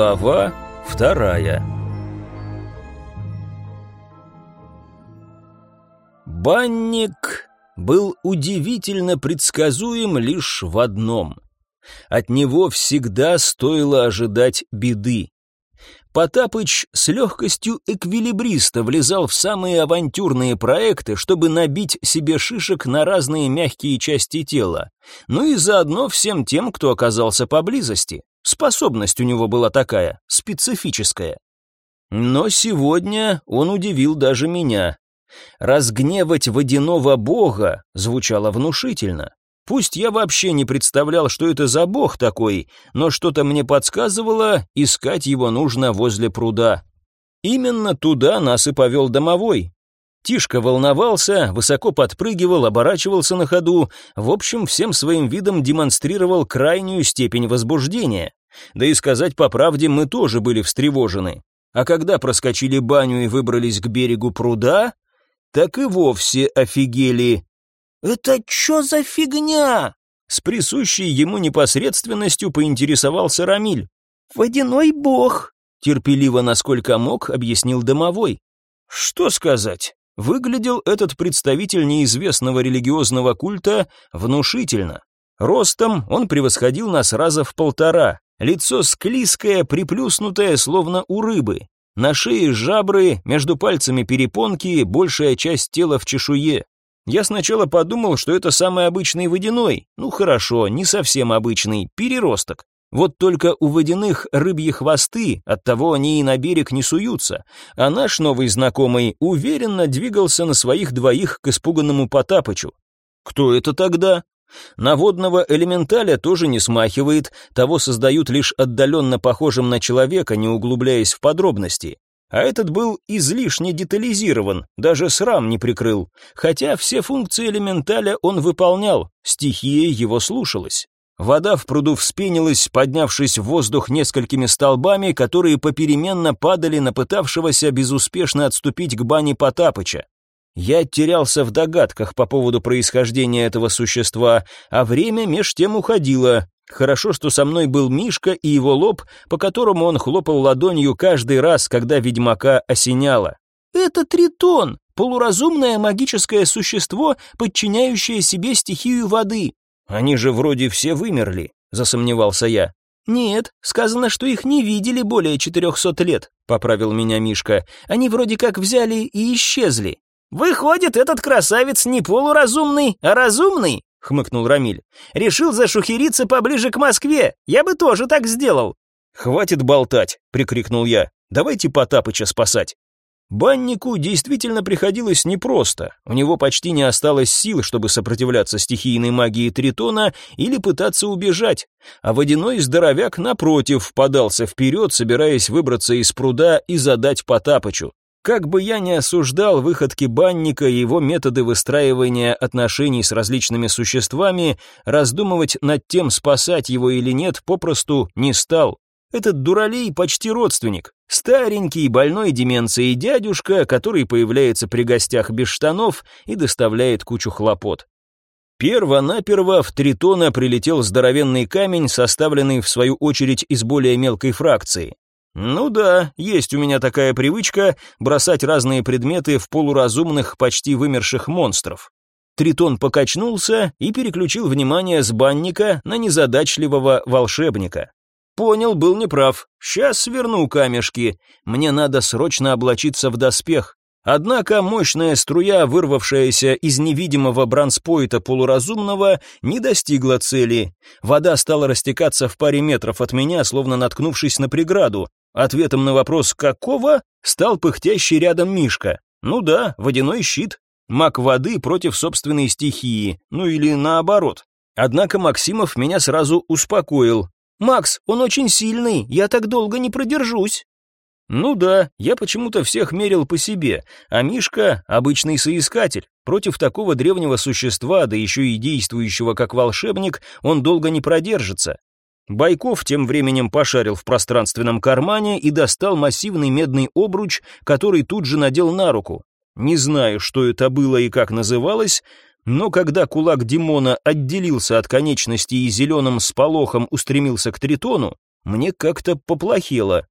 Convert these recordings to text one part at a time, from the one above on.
Глава вторая Банник был удивительно предсказуем лишь в одном. От него всегда стоило ожидать беды. Потапыч с легкостью эквилибриста влезал в самые авантюрные проекты, чтобы набить себе шишек на разные мягкие части тела, ну и заодно всем тем, кто оказался поблизости. Способность у него была такая, специфическая. Но сегодня он удивил даже меня. Разгневать водяного бога звучало внушительно. Пусть я вообще не представлял, что это за бог такой, но что-то мне подсказывало, искать его нужно возле пруда. Именно туда нас и повел домовой. Тишка волновался, высоко подпрыгивал, оборачивался на ходу, в общем, всем своим видом демонстрировал крайнюю степень возбуждения. Да и сказать по правде, мы тоже были встревожены. А когда проскочили баню и выбрались к берегу пруда, так и вовсе офигели. «Это что за фигня?» С присущей ему непосредственностью поинтересовался Рамиль. «Водяной бог», — терпеливо, насколько мог, объяснил домовой. «Что сказать?» Выглядел этот представитель неизвестного религиозного культа внушительно. Ростом он превосходил нас раза в полтора, лицо склизкое, приплюснутое, словно у рыбы. На шее жабры, между пальцами перепонки, большая часть тела в чешуе. Я сначала подумал, что это самый обычный водяной. Ну хорошо, не совсем обычный, переросток. Вот только у водяных рыбьи хвосты, оттого они и на берег не суются, а наш новый знакомый уверенно двигался на своих двоих к испуганному Потапычу. Кто это тогда? Наводного элементаля тоже не смахивает, того создают лишь отдаленно похожим на человека, не углубляясь в подробности. А этот был излишне детализирован, даже срам не прикрыл, хотя все функции элементаля он выполнял, стихия его слушалась. Вода в пруду вспенилась, поднявшись в воздух несколькими столбами, которые попеременно падали на пытавшегося безуспешно отступить к бане Потапыча. Я терялся в догадках по поводу происхождения этого существа, а время меж тем уходило. Хорошо, что со мной был Мишка и его лоб, по которому он хлопал ладонью каждый раз, когда ведьмака осеняло. «Это тритон, полуразумное магическое существо, подчиняющее себе стихию воды. «Они же вроде все вымерли», — засомневался я. «Нет, сказано, что их не видели более четырехсот лет», — поправил меня Мишка. «Они вроде как взяли и исчезли». «Выходит, этот красавец не полуразумный, а разумный?» — хмыкнул Рамиль. «Решил зашухериться поближе к Москве. Я бы тоже так сделал». «Хватит болтать!» — прикрикнул я. «Давайте Потапыча спасать». Баннику действительно приходилось непросто. У него почти не осталось сил, чтобы сопротивляться стихийной магии Тритона или пытаться убежать. А водяной здоровяк, напротив, подался вперед, собираясь выбраться из пруда и задать Потапычу. Как бы я ни осуждал выходки банника и его методы выстраивания отношений с различными существами, раздумывать над тем, спасать его или нет, попросту не стал. Этот дуралей почти родственник. Старенький, больной деменцией дядюшка, который появляется при гостях без штанов и доставляет кучу хлопот. Перво-наперво в Тритона прилетел здоровенный камень, составленный в свою очередь из более мелкой фракции. Ну да, есть у меня такая привычка бросать разные предметы в полуразумных, почти вымерших монстров. Тритон покачнулся и переключил внимание с банника на незадачливого волшебника. Понял, был неправ. Сейчас сверну камешки. Мне надо срочно облачиться в доспех. Однако мощная струя, вырвавшаяся из невидимого бранспойта полуразумного, не достигла цели. Вода стала растекаться в паре метров от меня, словно наткнувшись на преграду. Ответом на вопрос «какого?» стал пыхтящий рядом Мишка. Ну да, водяной щит. Маг воды против собственной стихии, ну или наоборот. Однако Максимов меня сразу успокоил. «Макс, он очень сильный, я так долго не продержусь». Ну да, я почему-то всех мерил по себе, а Мишка — обычный соискатель. Против такого древнего существа, да еще и действующего как волшебник, он долго не продержится. Байков тем временем пошарил в пространственном кармане и достал массивный медный обруч, который тут же надел на руку. Не знаю, что это было и как называлось, но когда кулак Димона отделился от конечности и зеленым сполохом устремился к Тритону, мне как-то поплохело.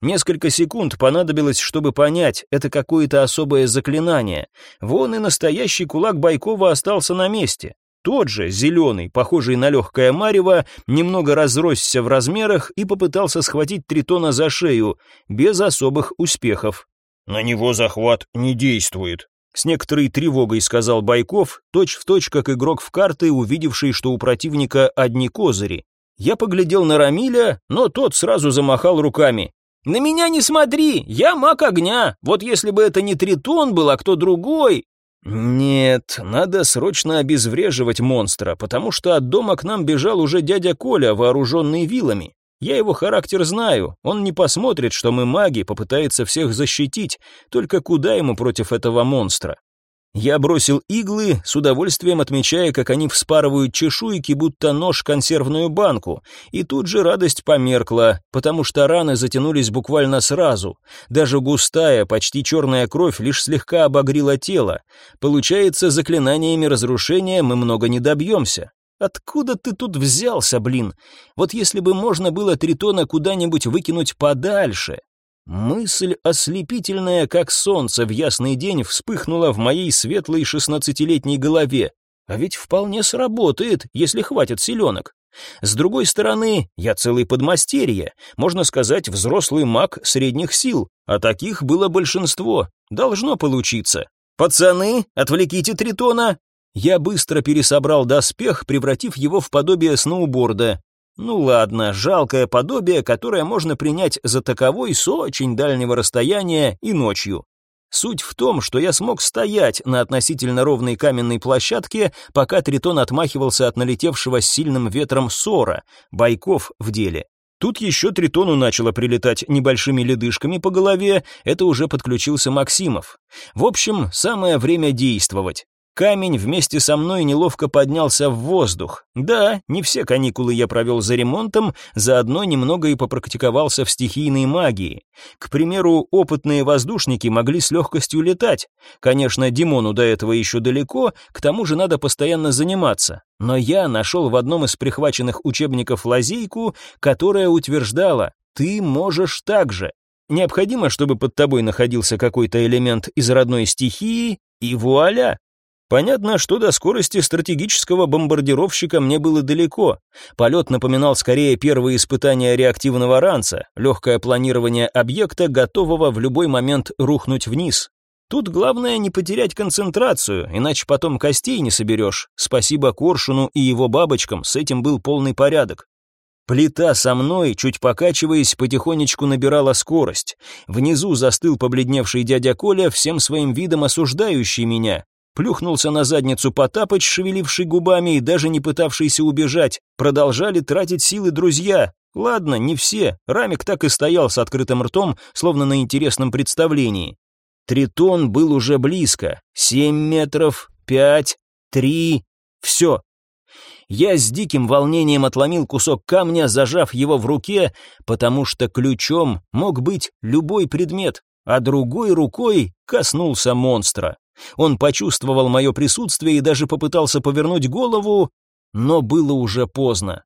Несколько секунд понадобилось, чтобы понять, это какое-то особое заклинание. Вон и настоящий кулак Байкова остался на месте. Тот же, зеленый, похожий на легкое марево, немного разросся в размерах и попытался схватить Тритона за шею, без особых успехов. «На него захват не действует», — с некоторой тревогой сказал Байков, точь-в-точь точь как игрок в карты, увидевший, что у противника одни козыри. Я поглядел на Рамиля, но тот сразу замахал руками. «На меня не смотри, я маг огня, вот если бы это не Тритон был, а кто другой...» «Нет, надо срочно обезвреживать монстра, потому что от дома к нам бежал уже дядя Коля, вооруженный вилами. Я его характер знаю, он не посмотрит, что мы маги, попытается всех защитить, только куда ему против этого монстра? Я бросил иглы, с удовольствием отмечая, как они вспарывают чешуйки, будто нож консервную банку, и тут же радость померкла, потому что раны затянулись буквально сразу. Даже густая, почти черная кровь лишь слегка обогрила тело. Получается, заклинаниями разрушения мы много не добьемся. Откуда ты тут взялся, блин? Вот если бы можно было Тритона куда-нибудь выкинуть подальше, Мысль, ослепительная, как солнце в ясный день, вспыхнула в моей светлой шестнадцатилетней голове. А ведь вполне сработает, если хватит силенок. С другой стороны, я целый подмастерье, можно сказать, взрослый маг средних сил, а таких было большинство. Должно получиться. «Пацаны, отвлеките Тритона!» Я быстро пересобрал доспех, превратив его в подобие сноуборда. Ну ладно, жалкое подобие, которое можно принять за таковой с очень дальнего расстояния и ночью. Суть в том, что я смог стоять на относительно ровной каменной площадке, пока Тритон отмахивался от налетевшего с сильным ветром ссора, бойков в деле. Тут еще Тритону начало прилетать небольшими ледышками по голове, это уже подключился Максимов. В общем, самое время действовать. Камень вместе со мной неловко поднялся в воздух. Да, не все каникулы я провел за ремонтом, заодно немного и попрактиковался в стихийной магии. К примеру, опытные воздушники могли с легкостью летать. Конечно, Димону до этого еще далеко, к тому же надо постоянно заниматься. Но я нашел в одном из прихваченных учебников лазейку, которая утверждала, ты можешь так же. Необходимо, чтобы под тобой находился какой-то элемент из родной стихии, и вуаля, Понятно, что до скорости стратегического бомбардировщика мне было далеко. Полет напоминал скорее первые испытания реактивного ранца, легкое планирование объекта, готового в любой момент рухнуть вниз. Тут главное не потерять концентрацию, иначе потом костей не соберешь. Спасибо Коршуну и его бабочкам, с этим был полный порядок. Плита со мной, чуть покачиваясь, потихонечку набирала скорость. Внизу застыл побледневший дядя Коля, всем своим видом осуждающий меня. Плюхнулся на задницу Потапыч, шевеливший губами и даже не пытавшийся убежать. Продолжали тратить силы друзья. Ладно, не все. Рамик так и стоял с открытым ртом, словно на интересном представлении. Тритон был уже близко. Семь метров, пять, три... Все. Я с диким волнением отломил кусок камня, зажав его в руке, потому что ключом мог быть любой предмет, а другой рукой коснулся монстра. Он почувствовал мое присутствие и даже попытался повернуть голову, но было уже поздно.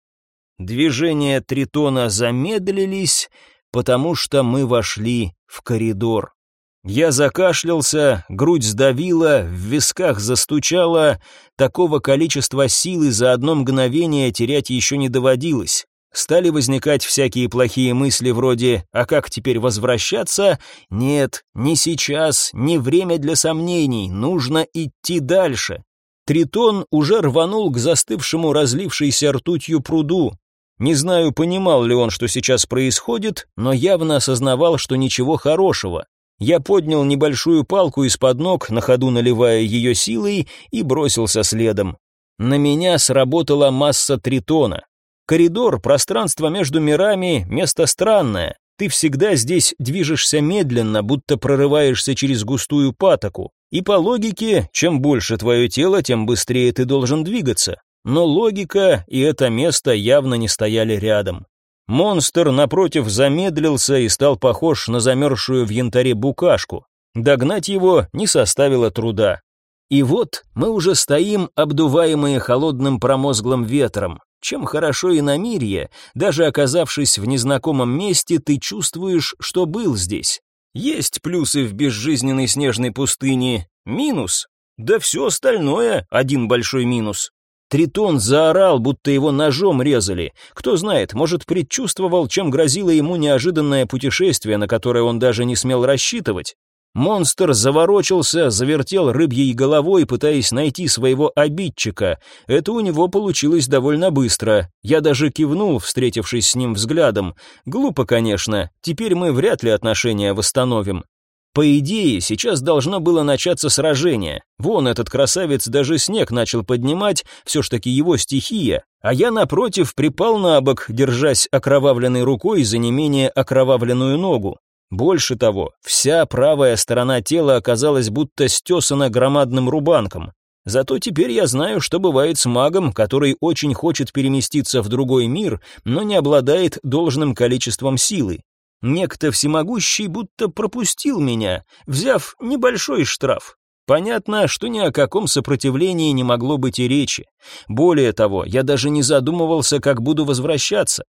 Движения Тритона замедлились, потому что мы вошли в коридор. Я закашлялся, грудь сдавила, в висках застучало, такого количества силы за одно мгновение терять еще не доводилось. Стали возникать всякие плохие мысли вроде «А как теперь возвращаться?» Нет, не сейчас, не время для сомнений, нужно идти дальше. Тритон уже рванул к застывшему разлившейся ртутью пруду. Не знаю, понимал ли он, что сейчас происходит, но явно осознавал, что ничего хорошего. Я поднял небольшую палку из-под ног, на ходу наливая ее силой, и бросился следом. На меня сработала масса тритона. Коридор, пространство между мирами, место странное. Ты всегда здесь движешься медленно, будто прорываешься через густую патоку. И по логике, чем больше твое тело, тем быстрее ты должен двигаться. Но логика и это место явно не стояли рядом. Монстр, напротив, замедлился и стал похож на замерзшую в янтаре букашку. Догнать его не составило труда. И вот мы уже стоим, обдуваемые холодным промозглым ветром. Чем хорошо иномирье, даже оказавшись в незнакомом месте, ты чувствуешь, что был здесь. Есть плюсы в безжизненной снежной пустыне, минус. Да все остальное один большой минус. Тритон заорал, будто его ножом резали. Кто знает, может, предчувствовал, чем грозило ему неожиданное путешествие, на которое он даже не смел рассчитывать. Монстр заворочился, завертел рыбьей головой, пытаясь найти своего обидчика. Это у него получилось довольно быстро. Я даже кивнул, встретившись с ним взглядом. Глупо, конечно. Теперь мы вряд ли отношения восстановим. По идее, сейчас должно было начаться сражение. Вон этот красавец даже снег начал поднимать, все ж таки его стихия, а я, напротив, припал на бок, держась окровавленной рукой за не менее окровавленную ногу. Больше того, вся правая сторона тела оказалась будто стесана громадным рубанком. Зато теперь я знаю, что бывает с магом, который очень хочет переместиться в другой мир, но не обладает должным количеством силы. Некто всемогущий будто пропустил меня, взяв небольшой штраф. Понятно, что ни о каком сопротивлении не могло быть и речи. Более того, я даже не задумывался, как буду возвращаться.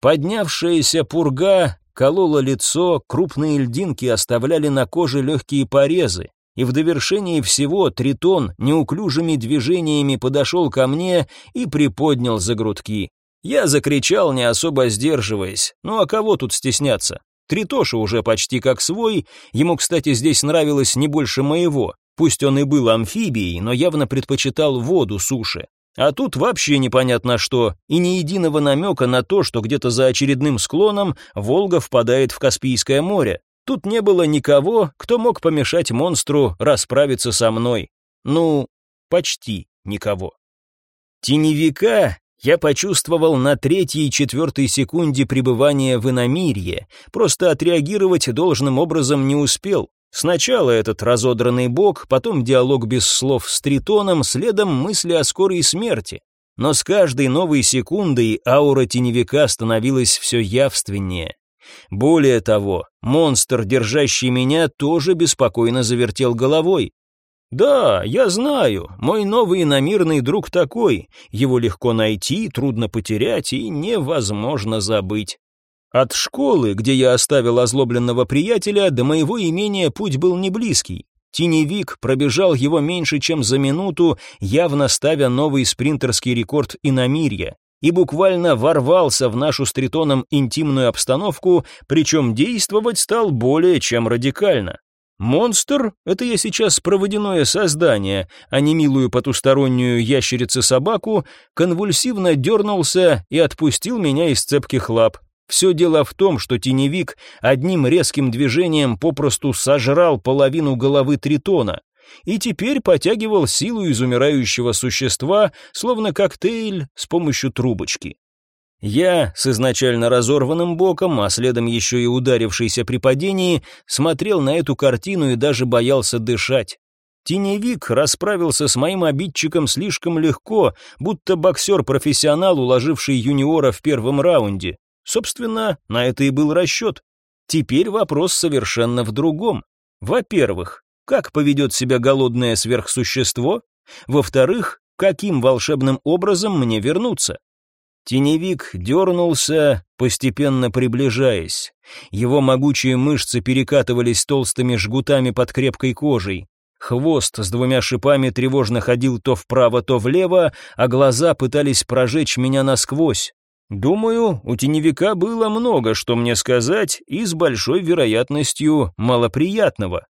Поднявшаяся пурга колола лицо, крупные льдинки оставляли на коже легкие порезы, и в довершении всего Тритон неуклюжими движениями подошел ко мне и приподнял за грудки. Я закричал, не особо сдерживаясь. Ну а кого тут стесняться? Тритоша уже почти как свой, ему, кстати, здесь нравилось не больше моего. Пусть он и был амфибией, но явно предпочитал воду суше. А тут вообще непонятно что, и ни единого намека на то, что где-то за очередным склоном Волга впадает в Каспийское море. Тут не было никого, кто мог помешать монстру расправиться со мной. Ну, почти никого. Теневика я почувствовал на третьей и четвертой секунде пребывания в иномирье, просто отреагировать должным образом не успел. Сначала этот разодранный бок, потом диалог без слов с Тритоном, следом мысли о скорой смерти. Но с каждой новой секундой аура теневика становилась все явственнее. Более того, монстр, держащий меня, тоже беспокойно завертел головой. «Да, я знаю, мой новый иномирный друг такой. Его легко найти, трудно потерять и невозможно забыть. От школы, где я оставил озлобленного приятеля, до моего имения путь был не близкий. Теневик пробежал его меньше, чем за минуту, явно ставя новый спринтерский рекорд иномирья и буквально ворвался в нашу с Тритоном интимную обстановку, причем действовать стал более чем радикально. Монстр — это я сейчас проводяное создание, а не милую потустороннюю ящерицу-собаку, конвульсивно дернулся и отпустил меня из цепких лап. Все дело в том, что теневик одним резким движением попросту сожрал половину головы тритона и теперь потягивал силу из умирающего существа, словно коктейль с помощью трубочки. Я, с изначально разорванным боком, а следом еще и ударившийся при падении, смотрел на эту картину и даже боялся дышать. Теневик расправился с моим обидчиком слишком легко, будто боксер-профессионал, уложивший юниора в первом раунде. Собственно, на это и был расчет. Теперь вопрос совершенно в другом. Во-первых, как поведет себя голодное сверхсущество? Во-вторых, каким волшебным образом мне вернуться? Теневик дернулся, постепенно приближаясь. Его могучие мышцы перекатывались толстыми жгутами под крепкой кожей. Хвост с двумя шипами тревожно ходил то вправо, то влево, а глаза пытались прожечь меня насквозь. Думаю, у теневика было много, что мне сказать, и с большой вероятностью малоприятного.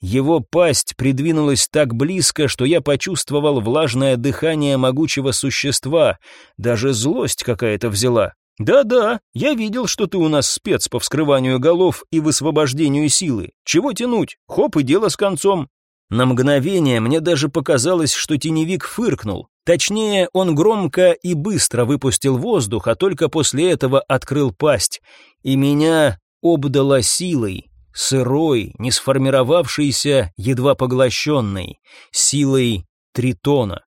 Его пасть придвинулась так близко, что я почувствовал влажное дыхание могучего существа, даже злость какая-то взяла. «Да-да, я видел, что ты у нас спец по вскрыванию голов и высвобождению силы. Чего тянуть? Хоп, и дело с концом». На мгновение мне даже показалось, что теневик фыркнул. Точнее, он громко и быстро выпустил воздух, а только после этого открыл пасть. И меня обдало силой, сырой, не сформировавшейся, едва поглощенной, силой тритона.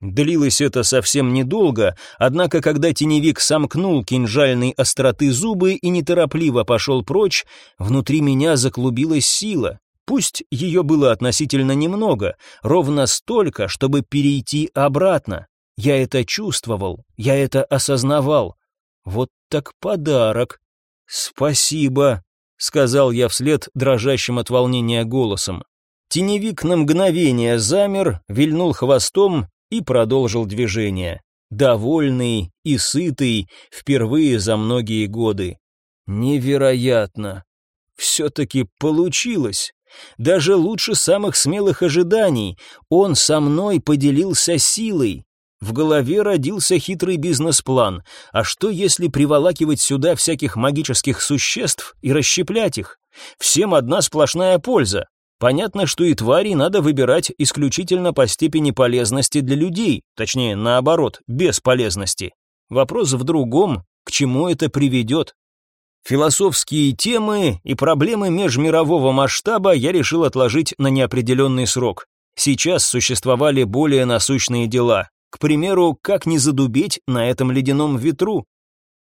Длилось это совсем недолго, однако когда теневик сомкнул кинжальной остроты зубы и неторопливо пошел прочь, внутри меня заклубилась сила. Пусть ее было относительно немного, ровно столько, чтобы перейти обратно. Я это чувствовал, я это осознавал. Вот так подарок. Спасибо, сказал я вслед дрожащим от волнения голосом. Теневик на мгновение замер, вильнул хвостом и продолжил движение. Довольный и сытый, впервые за многие годы. Невероятно. Все-таки получилось. Даже лучше самых смелых ожиданий. Он со мной поделился силой. В голове родился хитрый бизнес-план. А что, если приволакивать сюда всяких магических существ и расщеплять их? Всем одна сплошная польза. Понятно, что и твари надо выбирать исключительно по степени полезности для людей, точнее, наоборот, без полезности. Вопрос в другом, к чему это приведет. Философские темы и проблемы межмирового масштаба я решил отложить на неопределенный срок. Сейчас существовали более насущные дела. К примеру, как не задубеть на этом ледяном ветру?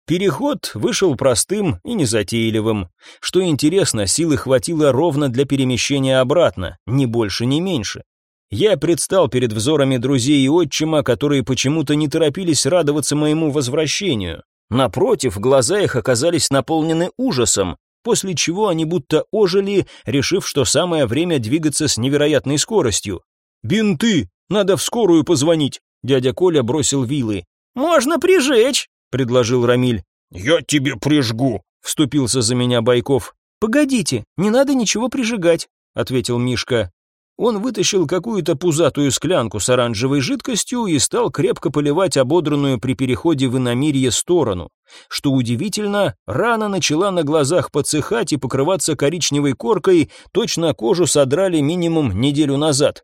Переход вышел простым и незатейливым. Что интересно, силы хватило ровно для перемещения обратно, ни больше, ни меньше. Я предстал перед взорами друзей и отчима, которые почему-то не торопились радоваться моему возвращению. Напротив, глаза их оказались наполнены ужасом, после чего они будто ожили, решив, что самое время двигаться с невероятной скоростью. «Бинты! Надо в скорую позвонить!» Дядя Коля бросил вилы. «Можно прижечь!» — предложил Рамиль. «Я тебе прижгу», — вступился за меня Байков. «Погодите, не надо ничего прижигать», — ответил Мишка. Он вытащил какую-то пузатую склянку с оранжевой жидкостью и стал крепко поливать ободранную при переходе в иномирье сторону. Что удивительно, рана начала на глазах подсыхать и покрываться коричневой коркой, точно кожу содрали минимум неделю назад.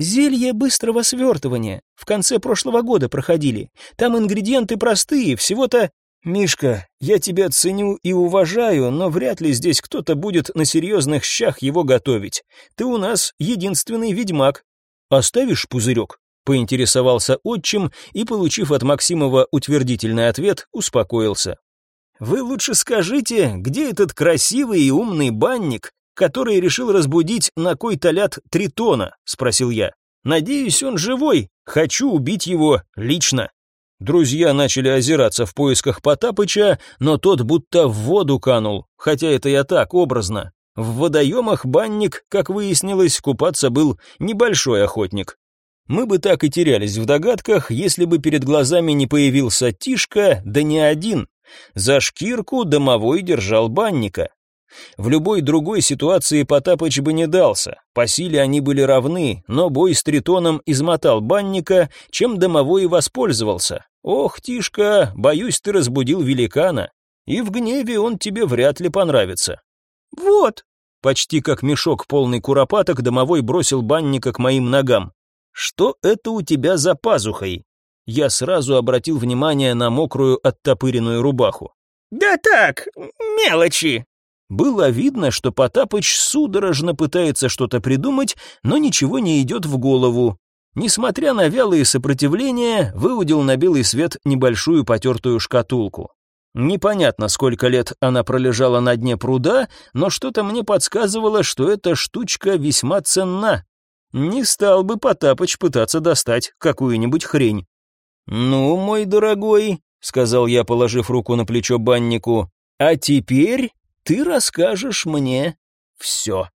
Зелье быстрого свертывания. В конце прошлого года проходили. Там ингредиенты простые, всего-то... Мишка, я тебя ценю и уважаю, но вряд ли здесь кто-то будет на серьезных щах его готовить. Ты у нас единственный ведьмак. Оставишь пузырек? Поинтересовался отчим и, получив от Максимова утвердительный ответ, успокоился. Вы лучше скажите, где этот красивый и умный банник, который решил разбудить на кой-то ляд Тритона?» — спросил я. «Надеюсь, он живой. Хочу убить его лично». Друзья начали озираться в поисках Потапыча, но тот будто в воду канул, хотя это я так, образно. В водоемах банник, как выяснилось, купаться был небольшой охотник. Мы бы так и терялись в догадках, если бы перед глазами не появился Тишка, да не один. За шкирку домовой держал банника. В любой другой ситуации Потапыч бы не дался, по силе они были равны, но бой с Тритоном измотал банника, чем домовой и воспользовался. «Ох, Тишка, боюсь, ты разбудил великана, и в гневе он тебе вряд ли понравится». «Вот», почти как мешок полный куропаток, домовой бросил банника к моим ногам. «Что это у тебя за пазухой?» Я сразу обратил внимание на мокрую оттопыренную рубаху. «Да так, мелочи», было видно, что Потапыч судорожно пытается что-то придумать, но ничего не идет в голову. Несмотря на вялые сопротивления, выудил на белый свет небольшую потертую шкатулку. Непонятно, сколько лет она пролежала на дне пруда, но что-то мне подсказывало, что эта штучка весьма ценна. Не стал бы Потапыч пытаться достать какую-нибудь хрень. «Ну, мой дорогой», — сказал я, положив руку на плечо баннику, — «а теперь ты расскажешь мне все.